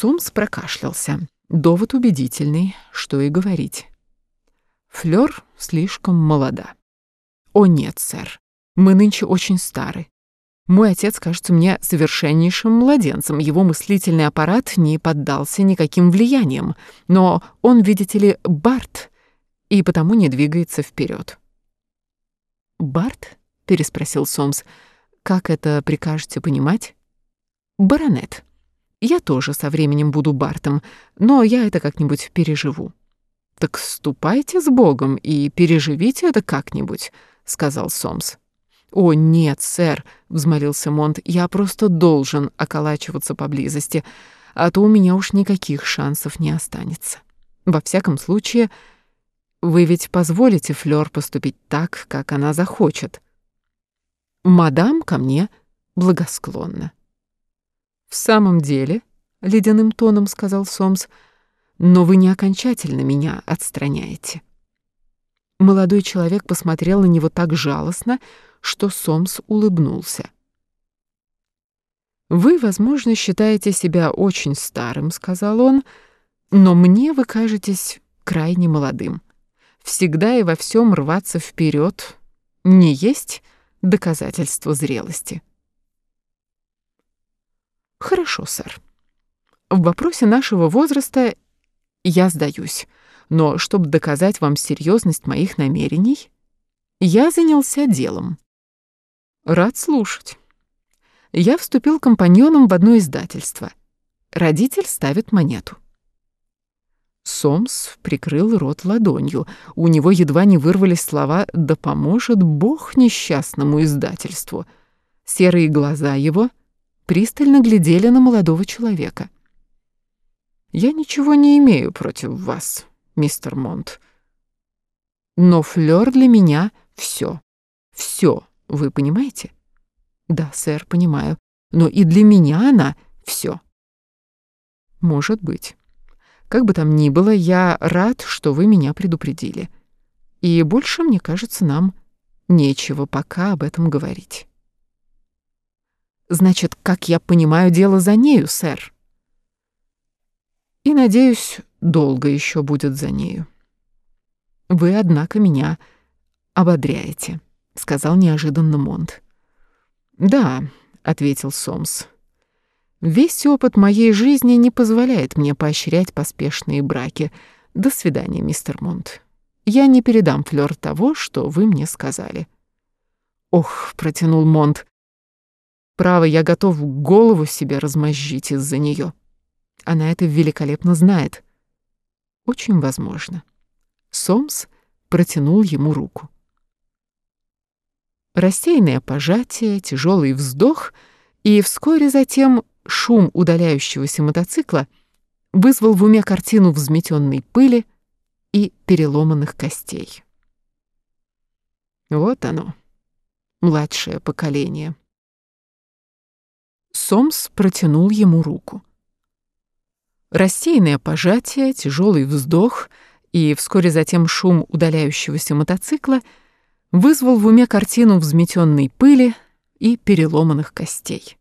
Сомс прокашлялся. Довод убедительный, что и говорить. Флёр слишком молода. О нет, сэр, мы нынче очень стары. Мой отец кажется мне совершеннейшим младенцем, его мыслительный аппарат не поддался никаким влияниям, но он, видите ли, Барт, и потому не двигается вперед. «Барт?» — переспросил Сомс. «Как это прикажете понимать?» «Баронет. Я тоже со временем буду Бартом, но я это как-нибудь переживу». «Так ступайте с Богом и переживите это как-нибудь», — сказал Сомс. «О, нет, сэр», — взмолился Монт, — «я просто должен околачиваться поблизости, а то у меня уж никаких шансов не останется. Во всяком случае, вы ведь позволите Флёр поступить так, как она захочет. Мадам ко мне благосклонна». «В самом деле», — ледяным тоном сказал Сомс, — «но вы не окончательно меня отстраняете». Молодой человек посмотрел на него так жалостно, что Сомс улыбнулся. «Вы, возможно, считаете себя очень старым», — сказал он, «но мне вы кажетесь крайне молодым. Всегда и во всем рваться вперед не есть доказательство зрелости». «Хорошо, сэр. В вопросе нашего возраста я сдаюсь, но чтобы доказать вам серьезность моих намерений, я занялся делом. Рад слушать. Я вступил компаньоном в одно издательство. Родитель ставит монету. Сомс прикрыл рот ладонью. У него едва не вырвались слова «Да поможет Бог несчастному издательству». Серые глаза его пристально глядели на молодого человека. «Я ничего не имею против вас, мистер Монт. Но Флёр для меня — все, все. Вы понимаете? Да, сэр, понимаю. Но и для меня она все. Может быть. Как бы там ни было, я рад, что вы меня предупредили. И больше, мне кажется, нам нечего пока об этом говорить. Значит, как я понимаю, дело за нею, сэр. И, надеюсь, долго еще будет за нею. Вы, однако, меня ободряете сказал неожиданно Монт. Да, ответил Сомс. Весь опыт моей жизни не позволяет мне поощрять поспешные браки. До свидания, мистер Монт. Я не передам Флёр того, что вы мне сказали. Ох, протянул Монт. Право, я готов голову себе размозжить из-за нее. Она это великолепно знает. Очень возможно. Сомс протянул ему руку. Рассеянное пожатие, тяжелый вздох, и вскоре затем шум удаляющегося мотоцикла вызвал в уме картину взметенной пыли и переломанных костей. Вот оно, младшее поколение. Сомс протянул ему руку. Рассеянное пожатие, тяжелый вздох и вскоре затем шум удаляющегося мотоцикла — вызвал в уме картину взметенной пыли и переломанных костей.